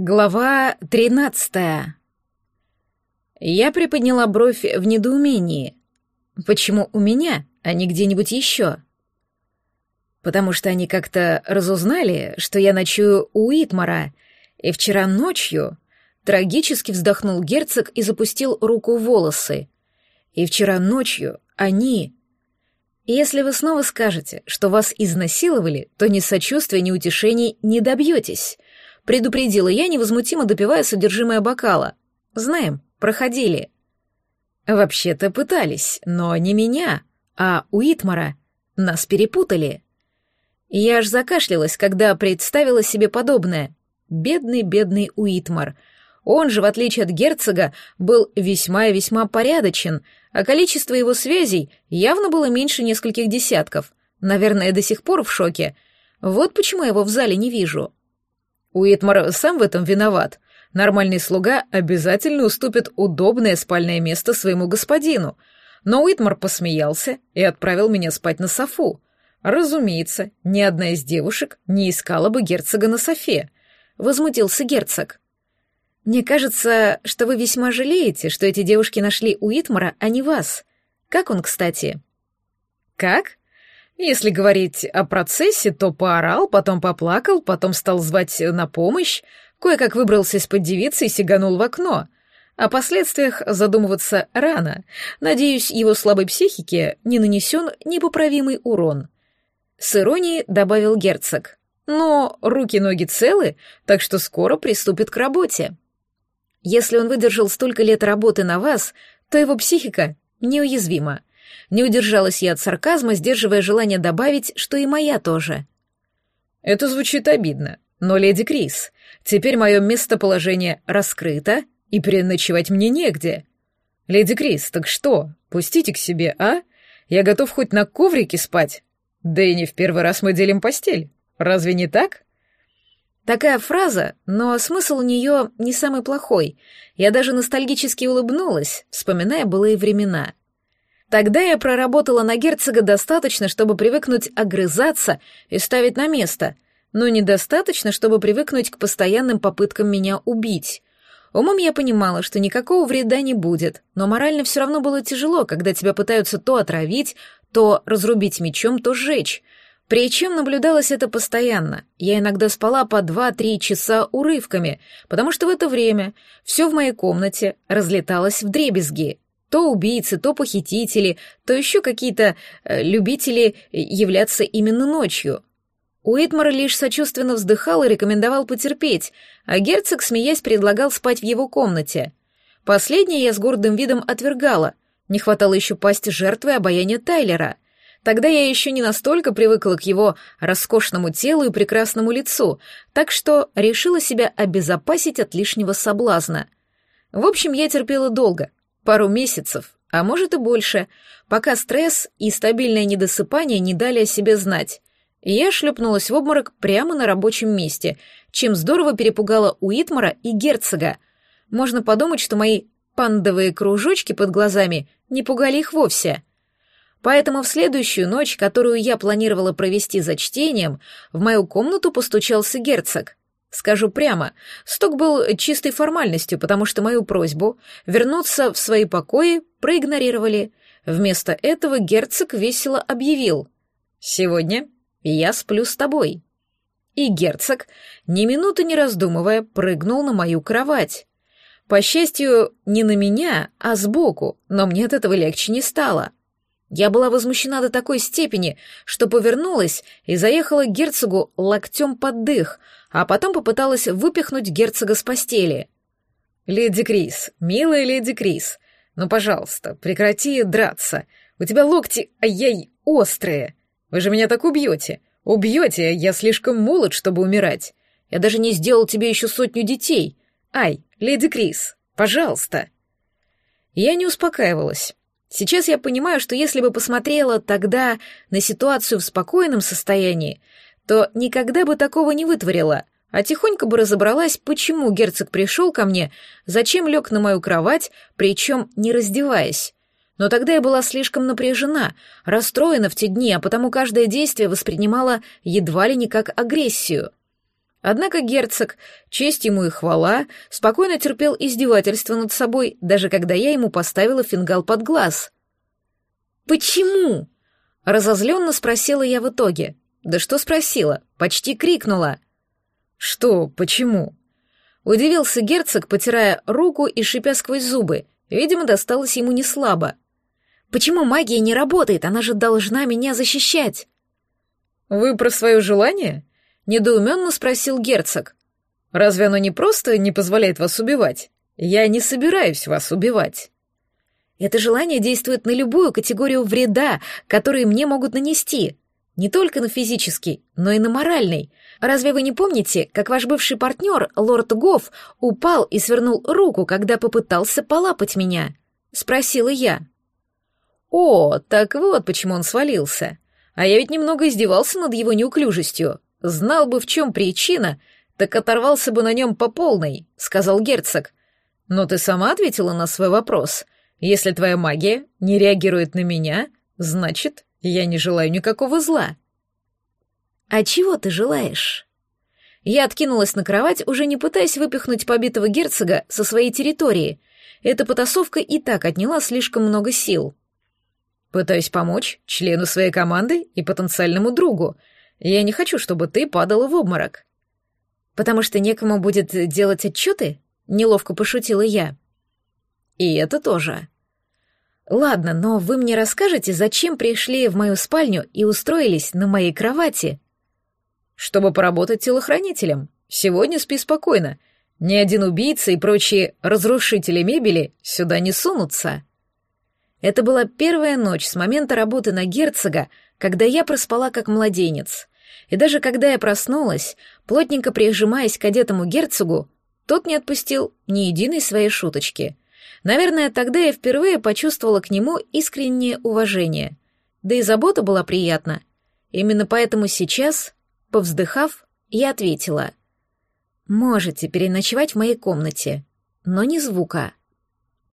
Глава тринадцатая. Я приподняла бровь в недоумении. Почему у меня, а не где-нибудь еще? Потому что они как-то разузнали, что я ночую у Итмара, и вчера ночью трагически вздохнул герцог и запустил руку в волосы. И вчера ночью они... Если вы снова скажете, что вас изнасиловали, то ни сочувствия, ни утешений не добьетесь — Предупредила я, невозмутимо допивая содержимое бокала. Знаем, проходили. Вообще-то пытались, но не меня, а Уитмара. Нас перепутали. Я аж закашлялась, когда представила себе подобное. Бедный, бедный Уитмар. Он же, в отличие от герцога, был весьма и весьма порядочен, а количество его связей явно было меньше нескольких десятков. Наверное, до сих пор в шоке. Вот почему я его в зале не вижу. Уитмар сам в этом виноват. Нормальный слуга обязательно уступит удобное спальное место своему господину. Но Уитмар посмеялся и отправил меня спать на софу. Разумеется, ни одна из девушек не искала бы герцога на софе. Возмутился герцог. Мне кажется, что вы весьма жалеете, что эти девушки нашли Уитмара, а не вас. Как он, кстати? Как? Если говорить о процессе, то поорал, потом поплакал, потом стал звать на помощь, кое-как выбрался из-под девицы и сиганул в окно. О последствиях задумываться рано. Надеюсь, его слабой психике не нанесен непоправимый урон. С иронией добавил герцог. Но руки-ноги целы, так что скоро приступит к работе. Если он выдержал столько лет работы на вас, то его психика неуязвима. Не удержалась я от сарказма, сдерживая желание добавить, что и моя тоже. Это звучит обидно, но, леди Крис, теперь мое местоположение раскрыто, и переночевать мне негде. Леди Крис, так что, пустите к себе, а? Я готов хоть на коврике спать. Да и не в первый раз мы делим постель. Разве не так? Такая фраза, но смысл у нее не самый плохой. Я даже ностальгически улыбнулась, вспоминая былые времена. Тогда я проработала на герцога достаточно, чтобы привыкнуть огрызаться и ставить на место, но недостаточно, чтобы привыкнуть к постоянным попыткам меня убить. Умом я понимала, что никакого вреда не будет, но морально все равно было тяжело, когда тебя пытаются то отравить, то разрубить мечом, то сжечь. Причем наблюдалось это постоянно. Я иногда спала по 2-3 часа урывками, потому что в это время все в моей комнате разлеталось в дребезги. То убийцы, то похитители, то еще какие-то э, любители являться именно ночью. Уитмар лишь сочувственно вздыхал и рекомендовал потерпеть, а герцог, смеясь, предлагал спать в его комнате. Последнее я с гордым видом отвергала. Не хватало еще пасть жертвой обаяния Тайлера. Тогда я еще не настолько привыкла к его роскошному телу и прекрасному лицу, так что решила себя обезопасить от лишнего соблазна. В общем, я терпела долго — Пару месяцев, а может и больше, пока стресс и стабильное недосыпание не дали о себе знать. Я шлепнулась в обморок прямо на рабочем месте, чем здорово перепугала Уитмара и герцога. Можно подумать, что мои пандовые кружочки под глазами не пугали их вовсе. Поэтому в следующую ночь, которую я планировала провести за чтением, в мою комнату постучался герцог. Скажу прямо, стук был чистой формальностью, потому что мою просьбу вернуться в свои покои проигнорировали. Вместо этого герцог весело объявил «Сегодня я сплю с тобой». И герцог, ни минуты не раздумывая, прыгнул на мою кровать. По счастью, не на меня, а сбоку, но мне от этого легче не стало. Я была возмущена до такой степени, что повернулась и заехала герцогу локтем под дых, а потом попыталась выпихнуть герцога с постели. «Леди Крис, милая леди Крис, ну, пожалуйста, прекрати драться. У тебя локти, ай-яй, острые. Вы же меня так убьете. Убьете, я слишком молод, чтобы умирать. Я даже не сделал тебе еще сотню детей. Ай, леди Крис, пожалуйста». Я не успокаивалась. Сейчас я понимаю, что если бы посмотрела тогда на ситуацию в спокойном состоянии, то никогда бы такого не вытворила, а тихонько бы разобралась, почему герцог пришел ко мне, зачем лег на мою кровать, причем не раздеваясь. Но тогда я была слишком напряжена, расстроена в те дни, а потому каждое действие воспринимала едва ли не как агрессию. Однако герцог, честь ему и хвала, спокойно терпел издевательство над собой, даже когда я ему поставила фингал под глаз. «Почему?» — разозленно спросила я в итоге. Да что спросила? Почти крикнула. «Что? Почему?» Удивился герцог, потирая руку и шипя сквозь зубы. Видимо, досталось ему не слабо. «Почему магия не работает? Она же должна меня защищать!» «Вы про свое желание?» Недоуменно спросил герцог. «Разве оно не просто не позволяет вас убивать? Я не собираюсь вас убивать». Это желание действует на любую категорию вреда, который мне могут нанести. Не только на физический, но и на моральный. Разве вы не помните, как ваш бывший партнер, лорд Гофф, упал и свернул руку, когда попытался полапать меня? Спросила я. О, так вот почему он свалился. А я ведь немного издевался над его неуклюжестью. Знал бы, в чем причина, так оторвался бы на нем по полной, сказал герцог. Но ты сама ответила на свой вопрос. Если твоя магия не реагирует на меня, значит, я не желаю никакого зла. А чего ты желаешь? Я откинулась на кровать, уже не пытаясь выпихнуть побитого герцога со своей территории. Эта потасовка и так отняла слишком много сил. Пытаюсь помочь члену своей команды и потенциальному другу, я не хочу, чтобы ты падала в обморок. Потому что некому будет делать отчеты? Неловко пошутила я. И это тоже. Ладно, но вы мне расскажете, зачем пришли в мою спальню и устроились на моей кровати? Чтобы поработать телохранителем. Сегодня спи спокойно. Ни один убийца и прочие разрушители мебели сюда не сунутся. Это была первая ночь с момента работы на герцога, когда я проспала как младенец. И даже когда я проснулась, плотненько прижимаясь к одетому герцогу, тот не отпустил ни единой своей шуточки. Наверное, тогда я впервые почувствовала к нему искреннее уважение. Да и забота была приятна. Именно поэтому сейчас, повздыхав, я ответила. «Можете переночевать в моей комнате, но не звука».